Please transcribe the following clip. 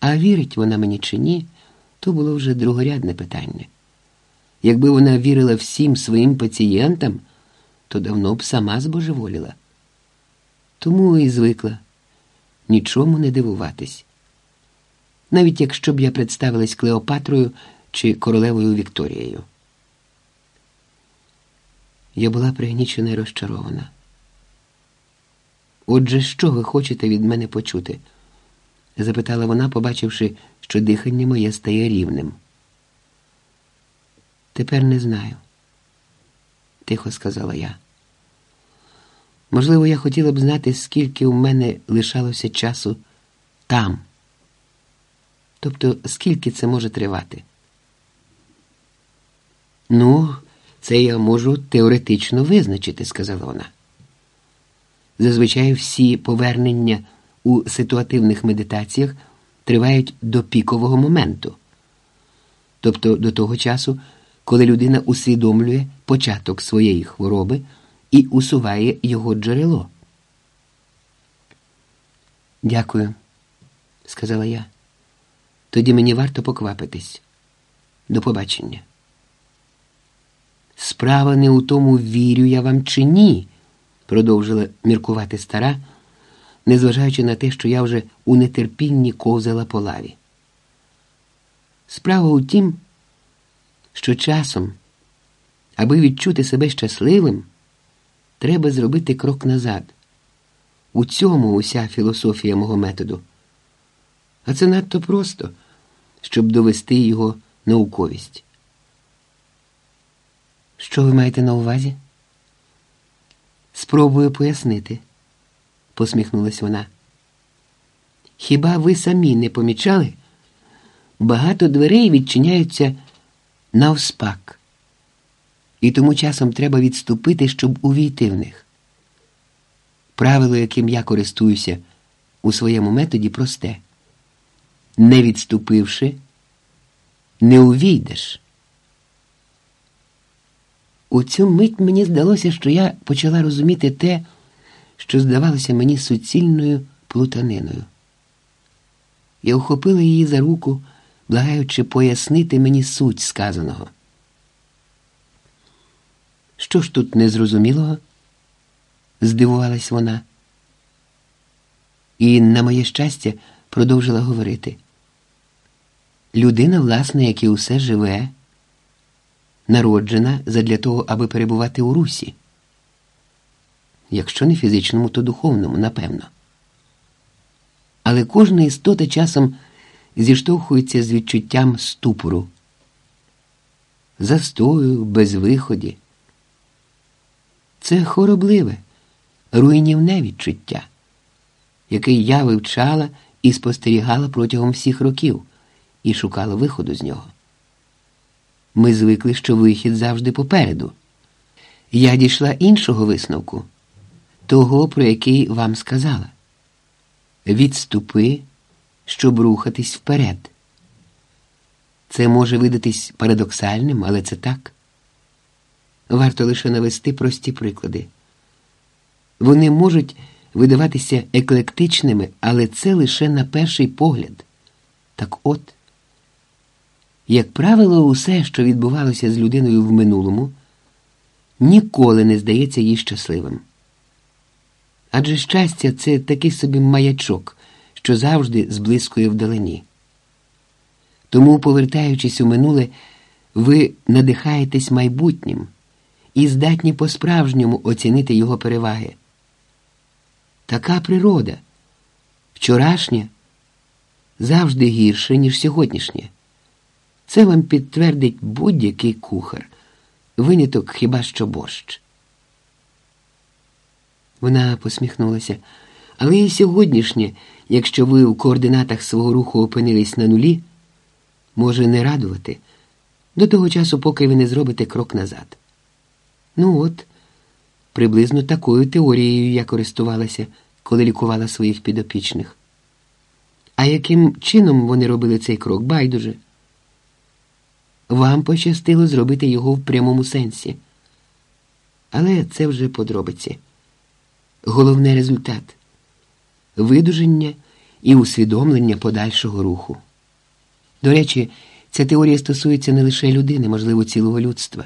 А вірить вона мені чи ні, то було вже другорядне питання. Якби вона вірила всім своїм пацієнтам, то давно б сама збожеволіла. Тому і звикла нічому не дивуватись. Навіть якщо б я представилась Клеопатрою чи королевою Вікторією. Я була пригнічена і розчарована. Отже, що ви хочете від мене почути? Запитала вона, побачивши, що дихання моє стає рівним. Тепер не знаю, тихо сказала я. Можливо, я хотіла б знати, скільки у мене лишалося часу там. Тобто, скільки це може тривати? Ну, це я можу теоретично визначити, сказала вона. Зазвичай всі повернення у ситуативних медитаціях тривають до пікового моменту, тобто до того часу, коли людина усвідомлює початок своєї хвороби і усуває його джерело. Дякую, сказала я. Тоді мені варто поквапитись. До побачення. Справа не у тому, вірю я вам чи ні, продовжила міркувати стара, незважаючи на те, що я вже у нетерпінні ковзала по лаві. Справа у тім, що часом, аби відчути себе щасливим, треба зробити крок назад. У цьому уся філософія мого методу. А це надто просто, щоб довести його науковість. Що ви маєте на увазі? Спробую пояснити, посміхнулась вона. Хіба ви самі не помічали? Багато дверей відчиняються навспак, і тому часом треба відступити, щоб увійти в них. Правило, яким я користуюся у своєму методі, просте не відступивши, не увійдеш. У цю мить мені здалося, що я почала розуміти те, що здавалося мені суцільною плутаниною. Я ухопила її за руку, благаючи пояснити мені суть сказаного. Що ж тут незрозумілого? здивувалась вона. І, на моє щастя, продовжила говорити. Людина, власне, як і усе живе народжена задля того, аби перебувати у русі. Якщо не фізичному, то духовному, напевно. Але кожна істота часом зіштовхується з відчуттям ступору, застою, безвиході. Це хоробливе, руйнівне відчуття, яке я вивчала і спостерігала протягом всіх років і шукала виходу з нього. Ми звикли, що вихід завжди попереду. Я дійшла іншого висновку, того, про який вам сказала. Відступи, щоб рухатись вперед. Це може видатись парадоксальним, але це так. Варто лише навести прості приклади. Вони можуть видаватися еклектичними, але це лише на перший погляд. Так от. Як правило, усе, що відбувалося з людиною в минулому, ніколи не здається їй щасливим. Адже щастя це такий собі маячок, що завжди зблискує вдалині. Тому, повертаючись у минуле, ви надихаєтесь майбутнім і здатні по-справжньому оцінити його переваги. Така природа, вчорашня завжди гірше, ніж сьогоднішнє. Це вам підтвердить будь-який кухар, виняток хіба що борщ. Вона посміхнулася. Але і сьогоднішнє, якщо ви у координатах свого руху опинились на нулі, може не радувати до того часу, поки ви не зробите крок назад. Ну от, приблизно такою теорією я користувалася, коли лікувала своїх підопічних. А яким чином вони робили цей крок, байдуже? Вам пощастило зробити його в прямому сенсі. Але це вже подробиці. Головний результат видуження і усвідомлення подальшого руху. До речі, ця теорія стосується не лише людини, можливо, цілого людства.